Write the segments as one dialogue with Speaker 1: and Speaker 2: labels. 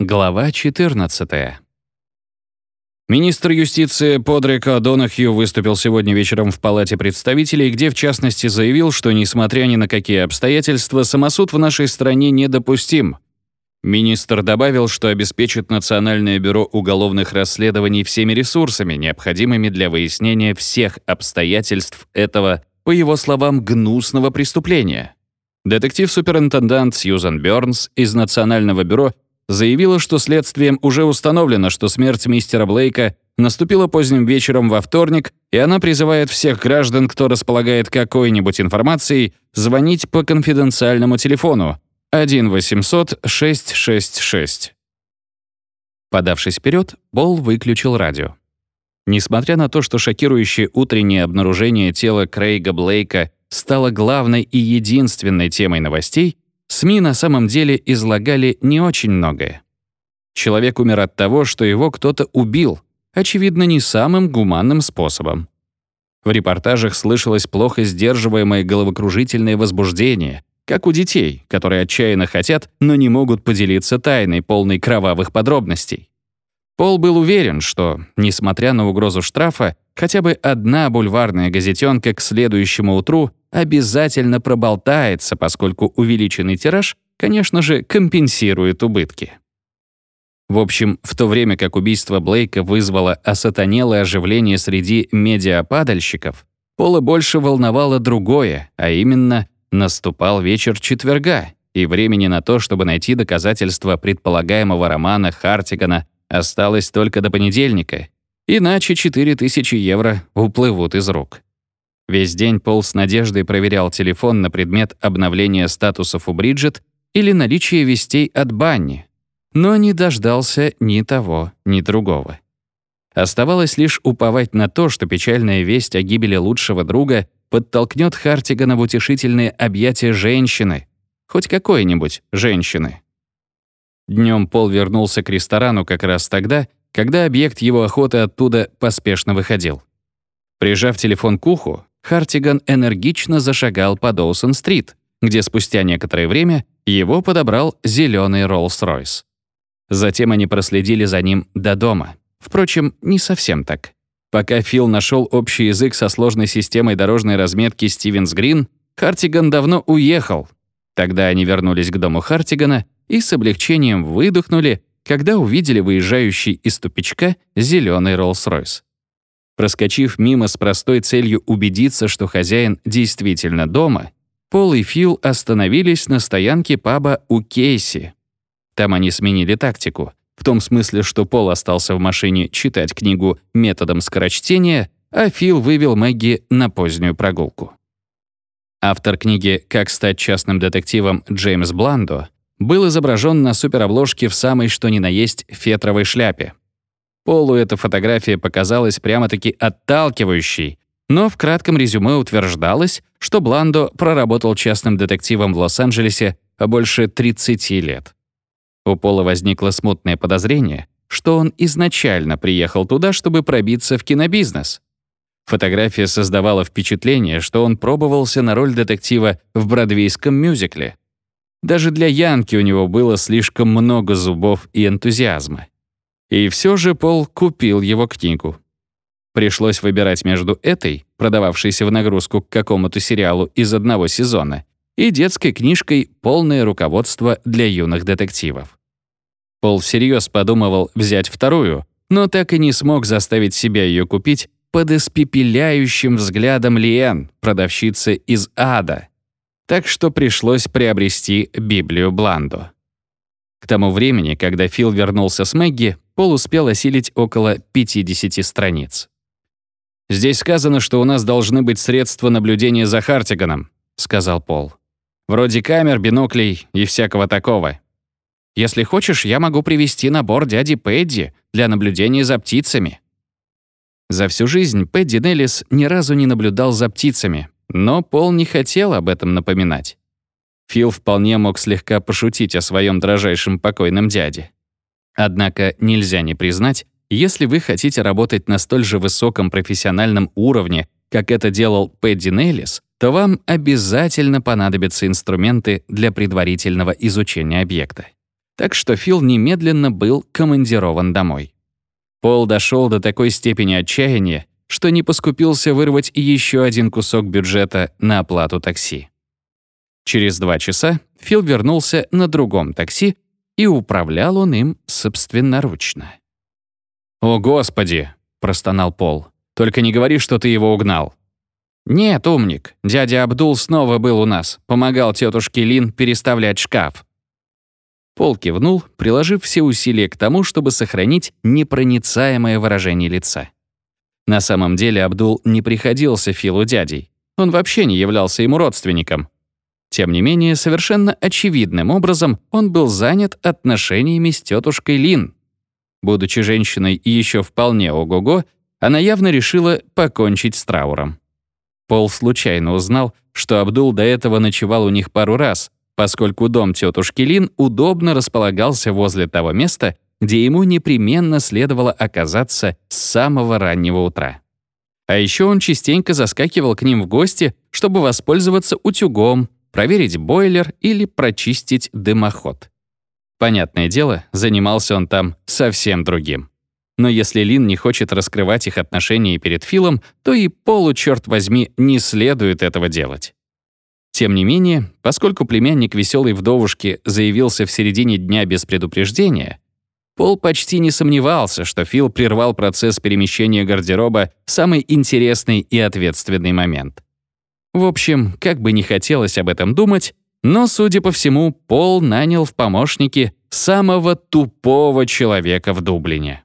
Speaker 1: Глава 14. Министр юстиции Подрик Донахью выступил сегодня вечером в Палате представителей, где в частности заявил, что несмотря ни на какие обстоятельства, самосуд в нашей стране недопустим. Министр добавил, что обеспечит Национальное бюро уголовных расследований всеми ресурсами, необходимыми для выяснения всех обстоятельств этого, по его словам, гнусного преступления. Детектив-суперинтендант Сьюзан Бёрнс из Национального бюро заявила, что следствием уже установлено, что смерть мистера Блейка наступила поздним вечером во вторник, и она призывает всех граждан, кто располагает какой-нибудь информацией, звонить по конфиденциальному телефону 1-800-666. Подавшись вперед, Бол выключил радио. Несмотря на то, что шокирующее утреннее обнаружение тела Крейга Блейка стало главной и единственной темой новостей, СМИ на самом деле излагали не очень многое. Человек умер от того, что его кто-то убил, очевидно, не самым гуманным способом. В репортажах слышалось плохо сдерживаемое головокружительное возбуждение, как у детей, которые отчаянно хотят, но не могут поделиться тайной, полной кровавых подробностей. Пол был уверен, что, несмотря на угрозу штрафа, хотя бы одна бульварная газетенка к следующему утру обязательно проболтается, поскольку увеличенный тираж, конечно же, компенсирует убытки. В общем, в то время как убийство Блейка вызвало осатанелое оживление среди медиападальщиков, Пола больше волновало другое, а именно наступал вечер четверга, и времени на то, чтобы найти доказательства предполагаемого романа Хартигана, осталось только до понедельника, иначе 4000 евро уплывут из рук. Весь день Пол с надеждой проверял телефон на предмет обновления статусов у Бриджит или наличия вестей от Банни, но не дождался ни того, ни другого. Оставалось лишь уповать на то, что печальная весть о гибели лучшего друга подтолкнет Хартигана в утешительные объятия женщины, хоть какой-нибудь женщины. Днем Пол вернулся к ресторану как раз тогда, когда объект его охоты оттуда поспешно выходил. Прижав телефон к уху, Хартиган энергично зашагал по Доусон-стрит, где спустя некоторое время его подобрал зеленый Роллс-Ройс. Затем они проследили за ним до дома. Впрочем, не совсем так. Пока Фил нашел общий язык со сложной системой дорожной разметки Стивенс Грин, Хартиган давно уехал. Тогда они вернулись к дому Хартигана и с облегчением выдохнули, когда увидели выезжающий из тупичка зеленый Роллс-Ройс. Проскочив мимо с простой целью убедиться, что хозяин действительно дома, Пол и Фил остановились на стоянке паба у Кейси. Там они сменили тактику. В том смысле, что Пол остался в машине читать книгу методом скорочтения, а Фил вывел Мэгги на позднюю прогулку. Автор книги «Как стать частным детективом» Джеймс Бландо был изображен на суперобложке в самой что ни на есть фетровой шляпе. Полу эта фотография показалась прямо-таки отталкивающей, но в кратком резюме утверждалось, что Бландо проработал частным детективом в Лос-Анджелесе больше 30 лет. У Пола возникло смутное подозрение, что он изначально приехал туда, чтобы пробиться в кинобизнес. Фотография создавала впечатление, что он пробовался на роль детектива в бродвейском мюзикле. Даже для Янки у него было слишком много зубов и энтузиазма. И все же Пол купил его книгу. Пришлось выбирать между этой, продававшейся в нагрузку к какому-то сериалу из одного сезона, и детской книжкой «Полное руководство для юных детективов». Пол всерьез подумывал взять вторую, но так и не смог заставить себя ее купить под испепеляющим взглядом Лиэн, продавщицы из ада. Так что пришлось приобрести Библию Бланду. К тому времени, когда Фил вернулся с Мэгги, Пол успел осилить около 50 страниц. «Здесь сказано, что у нас должны быть средства наблюдения за Хартиганом», — сказал Пол. «Вроде камер, биноклей и всякого такого. Если хочешь, я могу привести набор дяди Пэдди для наблюдения за птицами». За всю жизнь Пэдди Неллис ни разу не наблюдал за птицами, но Пол не хотел об этом напоминать. Фил вполне мог слегка пошутить о своем дрожайшем покойном дяде. Однако нельзя не признать, если вы хотите работать на столь же высоком профессиональном уровне, как это делал Пэдди Нейлис, то вам обязательно понадобятся инструменты для предварительного изучения объекта. Так что Фил немедленно был командирован домой. Пол дошел до такой степени отчаяния, что не поскупился вырвать еще один кусок бюджета на оплату такси. Через два часа Фил вернулся на другом такси, и управлял он им собственноручно. «О, Господи!» — простонал Пол. «Только не говори, что ты его угнал». «Нет, умник. Дядя Абдул снова был у нас. Помогал тетушке Лин переставлять шкаф». Пол кивнул, приложив все усилия к тому, чтобы сохранить непроницаемое выражение лица. На самом деле Абдул не приходился Филу дядей. Он вообще не являлся ему родственником. Тем не менее, совершенно очевидным образом он был занят отношениями с тетушкой Лин. Будучи женщиной и еще вполне ого-го, она явно решила покончить с трауром. Пол случайно узнал, что Абдул до этого ночевал у них пару раз, поскольку дом тетушки Лин удобно располагался возле того места, где ему непременно следовало оказаться с самого раннего утра. А еще он частенько заскакивал к ним в гости, чтобы воспользоваться утюгом, проверить бойлер или прочистить дымоход. Понятное дело, занимался он там совсем другим. Но если Лин не хочет раскрывать их отношения перед Филом, то и Полу, черт возьми, не следует этого делать. Тем не менее, поскольку племянник веселой вдовушки заявился в середине дня без предупреждения, Пол почти не сомневался, что Фил прервал процесс перемещения гардероба в самый интересный и ответственный момент. В общем, как бы не хотелось об этом думать, но, судя по всему, Пол нанял в помощники самого тупого человека в Дублине.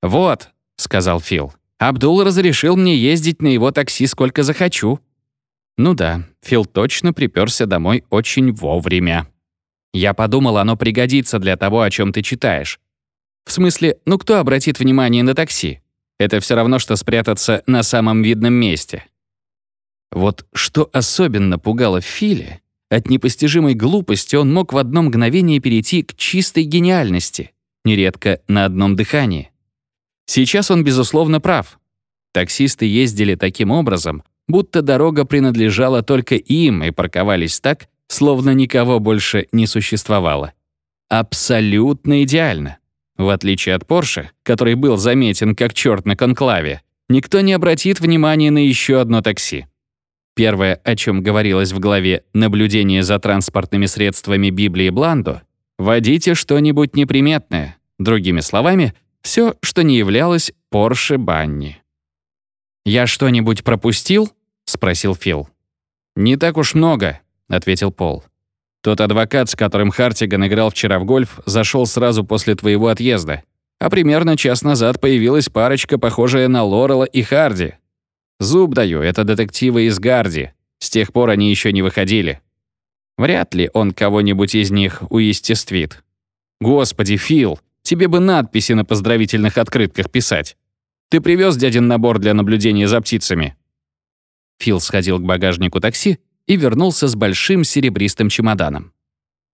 Speaker 1: «Вот», — сказал Фил, — «Абдул разрешил мне ездить на его такси сколько захочу». Ну да, Фил точно приперся домой очень вовремя. Я подумал, оно пригодится для того, о чем ты читаешь. В смысле, ну кто обратит внимание на такси? Это все равно, что спрятаться на самом видном месте. Вот что особенно пугало Филе, от непостижимой глупости он мог в одно мгновение перейти к чистой гениальности, нередко на одном дыхании. Сейчас он, безусловно, прав. Таксисты ездили таким образом, будто дорога принадлежала только им и парковались так, словно никого больше не существовало. Абсолютно идеально. В отличие от Порше, который был заметен как черт на конклаве, никто не обратит внимания на еще одно такси. Первое, о чем говорилось в главе «Наблюдение за транспортными средствами Библии Бланду» — «Водите что-нибудь неприметное». Другими словами, все, что не являлось Порше Банни. «Я что-нибудь пропустил?» — спросил Фил. «Не так уж много», — ответил Пол. «Тот адвокат, с которым Хартиган играл вчера в гольф, зашел сразу после твоего отъезда. А примерно час назад появилась парочка, похожая на Лорела и Харди. Зуб даю, это детективы из Гарди. С тех пор они еще не выходили. Вряд ли он кого-нибудь из них уестествит. Господи, Фил, тебе бы надписи на поздравительных открытках писать. Ты привез дядин набор для наблюдения за птицами?» Фил сходил к багажнику такси и вернулся с большим серебристым чемоданом.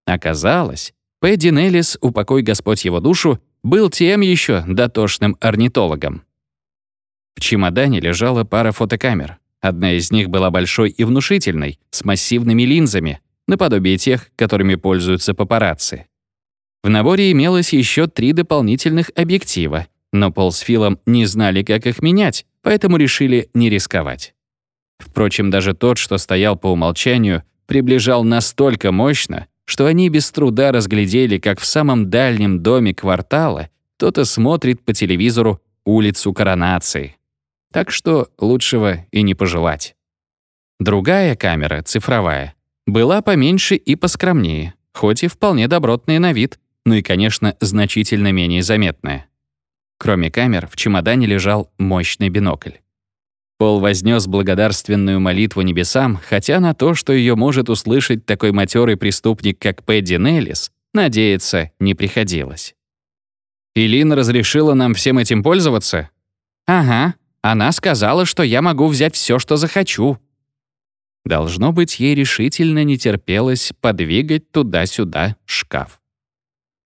Speaker 1: Оказалось, Пэдди Неллис, упокой Господь его душу, был тем еще дотошным орнитологом. В чемодане лежала пара фотокамер. Одна из них была большой и внушительной, с массивными линзами, наподобие тех, которыми пользуются папарацци. В наборе имелось еще три дополнительных объектива, но Пол с Филом не знали, как их менять, поэтому решили не рисковать. Впрочем, даже тот, что стоял по умолчанию, приближал настолько мощно, что они без труда разглядели, как в самом дальнем доме квартала кто-то смотрит по телевизору улицу Коронации. Так что лучшего и не пожелать. Другая камера, цифровая, была поменьше и поскромнее, хоть и вполне добротная на вид, ну и, конечно, значительно менее заметная. Кроме камер, в чемодане лежал мощный бинокль. Пол вознес благодарственную молитву небесам, хотя на то, что ее может услышать такой матерый преступник, как Пэдди Неллис, надеяться не приходилось. «Илин разрешила нам всем этим пользоваться?» «Ага. Она сказала, что я могу взять все, что захочу». Должно быть, ей решительно не терпелось подвигать туда-сюда шкаф.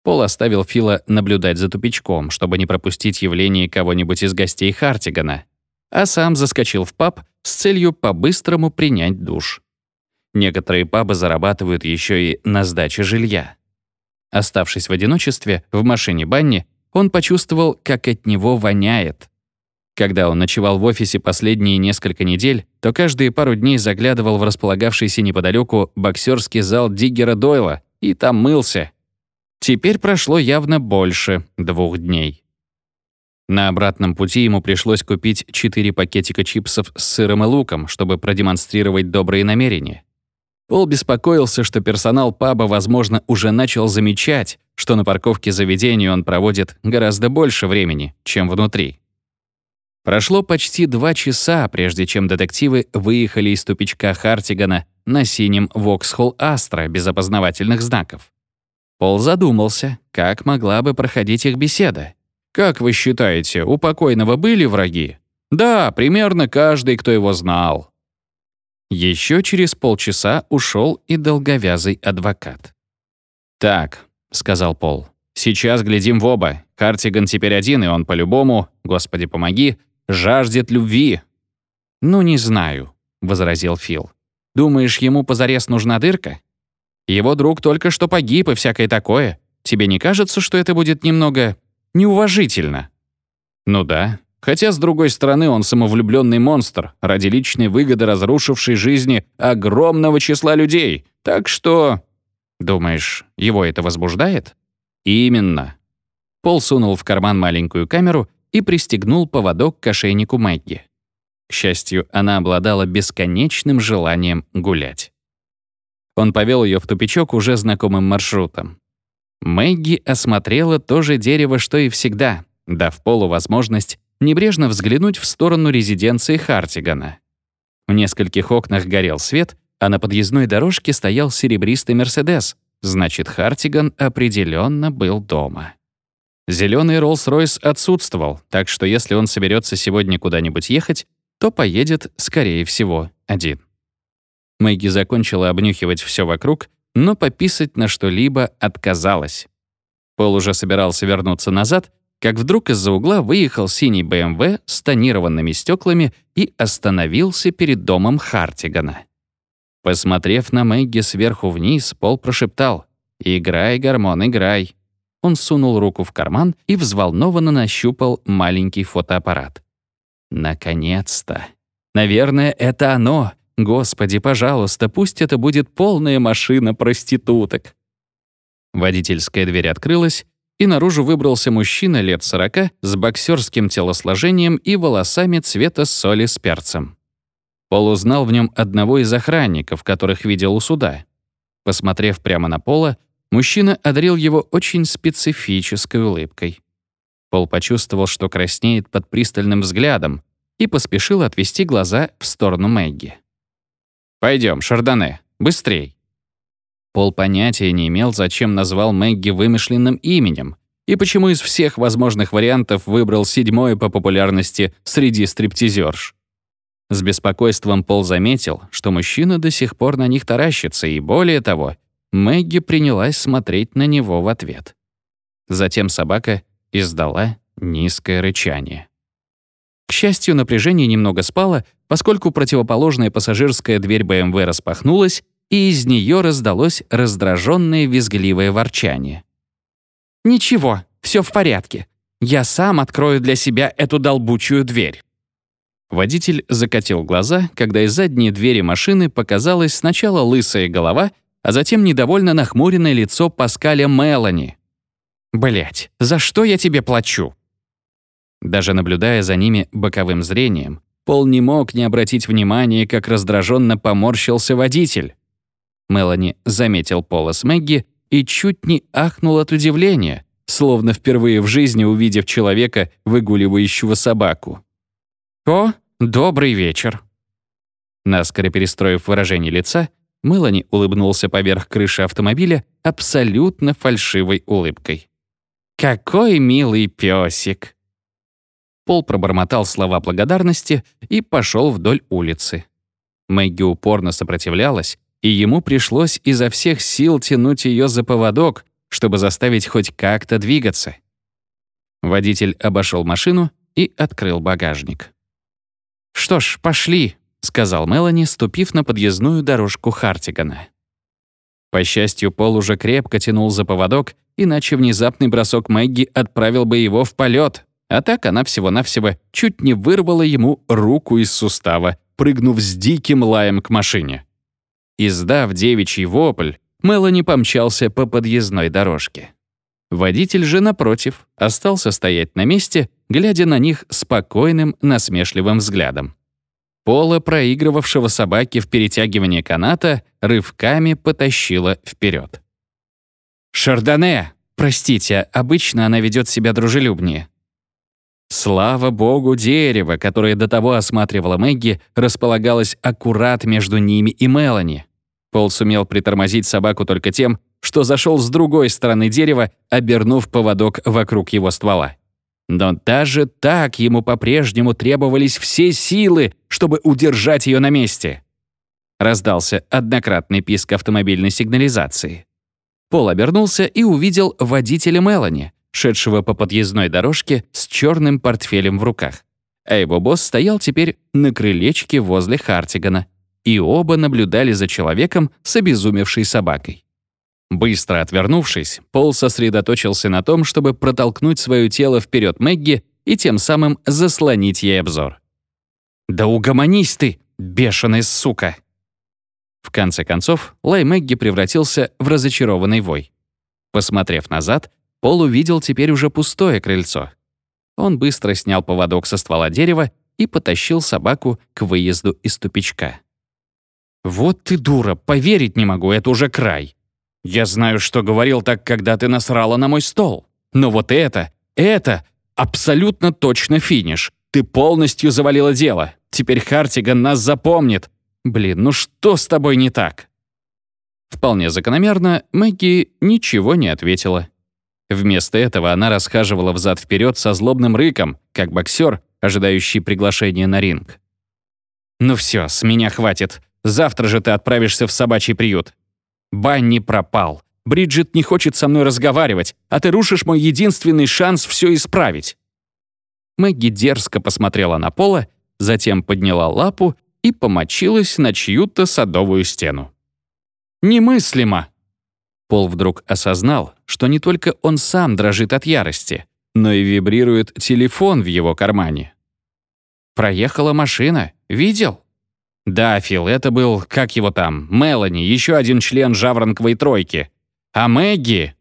Speaker 1: Пол оставил Фила наблюдать за тупичком, чтобы не пропустить явление кого-нибудь из гостей Хартигана, а сам заскочил в паб с целью по-быстрому принять душ. Некоторые пабы зарабатывают еще и на сдаче жилья. Оставшись в одиночестве, в машине Банни, он почувствовал, как от него воняет. Когда он ночевал в офисе последние несколько недель, то каждые пару дней заглядывал в располагавшийся неподалеку боксерский зал Диггера Дойла и там мылся. Теперь прошло явно больше двух дней. На обратном пути ему пришлось купить четыре пакетика чипсов с сыром и луком, чтобы продемонстрировать добрые намерения. Пол беспокоился, что персонал паба, возможно, уже начал замечать, что на парковке заведения он проводит гораздо больше времени, чем внутри. Прошло почти два часа, прежде чем детективы выехали из тупичка Хартигана на синем Воксхолл Астра без опознавательных знаков. Пол задумался, как могла бы проходить их беседа. Как вы считаете, у покойного были враги? Да, примерно каждый, кто его знал. Еще через полчаса ушел и долговязый адвокат. «Так», — сказал Пол, — «сейчас глядим в оба. Хартиган теперь один, и он по-любому, господи помоги, жаждет любви». «Ну, не знаю», — возразил Фил. «Думаешь, ему позарез нужна дырка? Его друг только что погиб и всякое такое. Тебе не кажется, что это будет немного неуважительно. Ну да. Хотя, с другой стороны, он самовлюбленный монстр, ради личной выгоды разрушивший жизни огромного числа людей. Так что... Думаешь, его это возбуждает? Именно. Пол сунул в карман маленькую камеру и пристегнул поводок к ошейнику Мэгги. К счастью, она обладала бесконечным желанием гулять. Он повел ее в тупичок уже знакомым маршрутом. Мэгги осмотрела то же дерево, что и всегда, дав Полу возможность небрежно взглянуть в сторону резиденции Хартигана. В нескольких окнах горел свет, а на подъездной дорожке стоял серебристый «Мерседес», значит, Хартиган определенно был дома. Зеленый Роллс-Ройс отсутствовал, так что если он соберется сегодня куда-нибудь ехать, то поедет, скорее всего, один. Мэгги закончила обнюхивать все вокруг но пописать на что-либо отказалась. Пол уже собирался вернуться назад, как вдруг из-за угла выехал синий БМВ с тонированными стеклами и остановился перед домом Хартигана. Посмотрев на Мэгги сверху вниз, Пол прошептал «Играй, гормон, играй». Он сунул руку в карман и взволнованно нащупал маленький фотоаппарат. «Наконец-то! Наверное, это оно!» Господи, пожалуйста, пусть это будет полная машина проституток. Водительская дверь открылась, и наружу выбрался мужчина лет сорока с боксерским телосложением и волосами цвета соли с перцем. Пол узнал в нем одного из охранников, которых видел у суда. Посмотрев прямо на Пола, мужчина одарил его очень специфической улыбкой. Пол почувствовал, что краснеет под пристальным взглядом, и поспешил отвести глаза в сторону Мэгги. Пойдем, Шардоне, быстрей!» Пол понятия не имел, зачем назвал Мэгги вымышленным именем и почему из всех возможных вариантов выбрал седьмое по популярности среди стриптизерш. С беспокойством Пол заметил, что мужчина до сих пор на них таращится, и более того, Мэгги принялась смотреть на него в ответ. Затем собака издала низкое рычание. К счастью, напряжение немного спало, поскольку противоположная пассажирская дверь БМВ распахнулась, и из нее раздалось раздраженное визгливое ворчание. «Ничего, все в порядке. Я сам открою для себя эту долбучую дверь». Водитель закатил глаза, когда из задней двери машины показалась сначала лысая голова, а затем недовольно нахмуренное лицо Паскаля Мелани. Блять, за что я тебе плачу?» Даже наблюдая за ними боковым зрением, Пол не мог не обратить внимания, как раздраженно поморщился водитель. Мелани заметил Пола с Мэгги и чуть не ахнул от удивления, словно впервые в жизни увидев человека, выгуливающего собаку. «О, добрый вечер!» Наскоро перестроив выражение лица, Мелани улыбнулся поверх крыши автомобиля абсолютно фальшивой улыбкой. «Какой милый песик!» Пол пробормотал слова благодарности и пошел вдоль улицы. Мэгги упорно сопротивлялась, и ему пришлось изо всех сил тянуть ее за поводок, чтобы заставить хоть как-то двигаться. Водитель обошел машину и открыл багажник. «Что ж, пошли», — сказал Мелани, ступив на подъездную дорожку Хартигана. По счастью, Пол уже крепко тянул за поводок, иначе внезапный бросок Мэгги отправил бы его в полет. А так она всего-навсего чуть не вырвала ему руку из сустава, прыгнув с диким лаем к машине. Издав девичий вопль, Мелани помчался по подъездной дорожке. Водитель же, напротив, остался стоять на месте, глядя на них спокойным, насмешливым взглядом. Пола, проигрывавшего собаки в перетягивании каната, рывками потащила вперед. «Шардоне! Простите, обычно она ведет себя дружелюбнее». Слава богу, дерево, которое до того осматривала Мэгги, располагалось аккурат между ними и Мелани. Пол сумел притормозить собаку только тем, что зашел с другой стороны дерева, обернув поводок вокруг его ствола. Но даже так ему по-прежнему требовались все силы, чтобы удержать ее на месте. Раздался однократный писк автомобильной сигнализации. Пол обернулся и увидел водителя Мелани, шедшего по подъездной дорожке с черным портфелем в руках. А его босс стоял теперь на крылечке возле Хартигана, и оба наблюдали за человеком с обезумевшей собакой. Быстро отвернувшись, Пол сосредоточился на том, чтобы протолкнуть свое тело вперед Мэгги и тем самым заслонить ей обзор. «Да угомонись ты, бешеная сука!» В конце концов, лай Мэгги превратился в разочарованный вой. Посмотрев назад, Пол увидел теперь уже пустое крыльцо. Он быстро снял поводок со ствола дерева и потащил собаку к выезду из тупичка. «Вот ты дура, поверить не могу, это уже край. Я знаю, что говорил так, когда ты насрала на мой стол. Но вот это, это абсолютно точно финиш. Ты полностью завалила дело. Теперь Хартиган нас запомнит. Блин, ну что с тобой не так?» Вполне закономерно, Мэгги ничего не ответила. Вместо этого она расхаживала взад вперед со злобным рыком, как боксер, ожидающий приглашения на ринг. «Ну все, с меня хватит. Завтра же ты отправишься в собачий приют. Банни пропал. Бриджит не хочет со мной разговаривать, а ты рушишь мой единственный шанс все исправить». Мэгги дерзко посмотрела на Пола, затем подняла лапу и помочилась на чью-то садовую стену. «Немыслимо!» Пол вдруг осознал, что не только он сам дрожит от ярости, но и вибрирует телефон в его кармане. «Проехала машина. Видел?» Да, Фил, это был, как его там, Мелани, еще один член жаворонковой тройки. А Мэгги...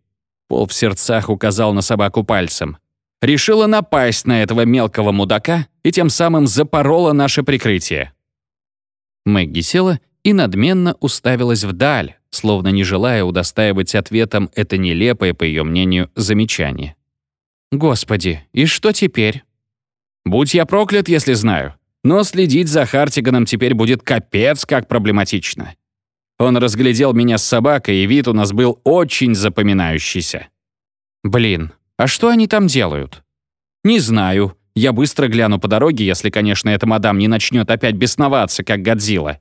Speaker 1: Пол в сердцах указал на собаку пальцем. Решила напасть на этого мелкого мудака и тем самым запорола наше прикрытие. Мэгги села и надменно уставилась вдаль, словно не желая удостаивать ответом это нелепое, по ее мнению, замечание. «Господи, и что теперь?» «Будь я проклят, если знаю. Но следить за Хартиганом теперь будет капец как проблематично. Он разглядел меня с собакой, и вид у нас был очень запоминающийся. Блин, а что они там делают? Не знаю. Я быстро гляну по дороге, если, конечно, эта мадам не начнет опять бесноваться, как Годзилла.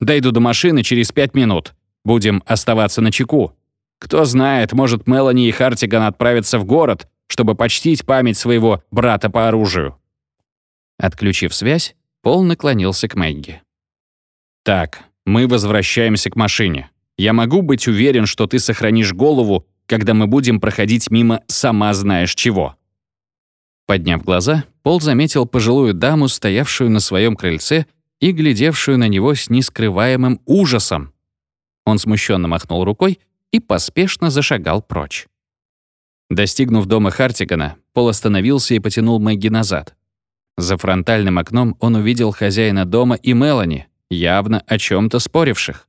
Speaker 1: Дойду до машины через пять минут. Будем оставаться на чеку. Кто знает, может, Мелани и Хартиган отправятся в город, чтобы почтить память своего брата по оружию. Отключив связь, Пол наклонился к Мэгги. «Так, мы возвращаемся к машине. Я могу быть уверен, что ты сохранишь голову, когда мы будем проходить мимо сама знаешь чего». Подняв глаза, Пол заметил пожилую даму, стоявшую на своем крыльце и глядевшую на него с нескрываемым ужасом. Он смущенно махнул рукой и поспешно зашагал прочь. Достигнув дома Хартигана, Пол остановился и потянул Мэгги назад. За фронтальным окном он увидел хозяина дома и Мелани, явно о чем то споривших.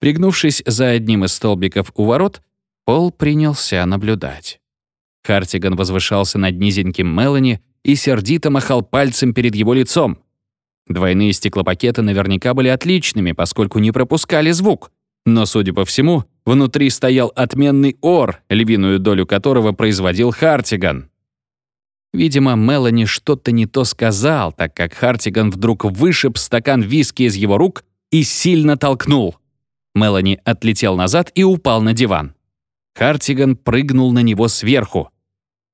Speaker 1: Пригнувшись за одним из столбиков у ворот, Пол принялся наблюдать. Хартиган возвышался над низеньким Мелани и сердито махал пальцем перед его лицом. Двойные стеклопакеты наверняка были отличными, поскольку не пропускали звук. Но, судя по всему, внутри стоял отменный ор, львиную долю которого производил Хартиган. Видимо, Мелани что-то не то сказал, так как Хартиган вдруг вышиб стакан виски из его рук и сильно толкнул. Мелани отлетел назад и упал на диван. Хартиган прыгнул на него сверху.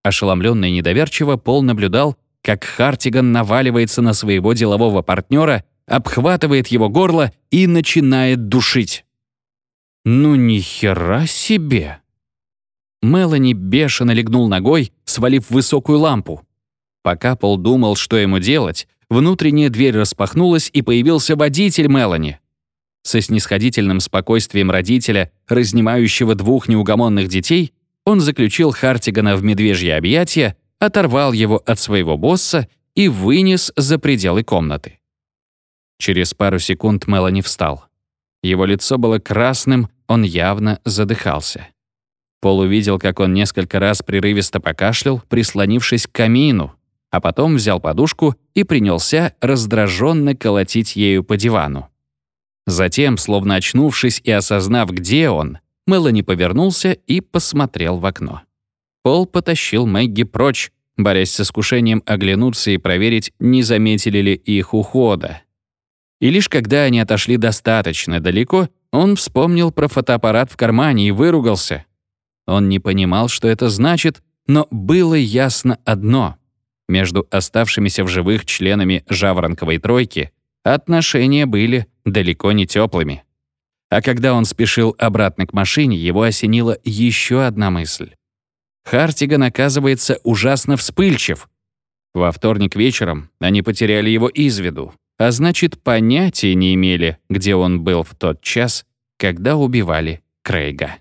Speaker 1: Ошеломленный и недоверчиво, Пол наблюдал, как Хартиган наваливается на своего делового партнера, обхватывает его горло и начинает душить. «Ну ни хера себе!» Мелани бешено легнул ногой, свалив высокую лампу. Пока Пол думал, что ему делать, внутренняя дверь распахнулась, и появился водитель Мелани. Со снисходительным спокойствием родителя, разнимающего двух неугомонных детей, он заключил Хартигана в медвежье объятия, оторвал его от своего босса и вынес за пределы комнаты. Через пару секунд Мелани встал. Его лицо было красным, он явно задыхался. Пол увидел, как он несколько раз прерывисто покашлял, прислонившись к камину, а потом взял подушку и принялся раздраженно колотить ею по дивану. Затем, словно очнувшись и осознав, где он, Мелани повернулся и посмотрел в окно. Пол потащил Мэгги прочь, борясь с искушением оглянуться и проверить, не заметили ли их ухода. И лишь когда они отошли достаточно далеко, он вспомнил про фотоаппарат в кармане и выругался. Он не понимал, что это значит, но было ясно одно. Между оставшимися в живых членами Жаворонковой тройки отношения были далеко не теплыми. А когда он спешил обратно к машине, его осенила еще одна мысль. Хартиган оказывается ужасно вспыльчив. Во вторник вечером они потеряли его из виду, а значит, понятия не имели, где он был в тот час, когда убивали Крейга.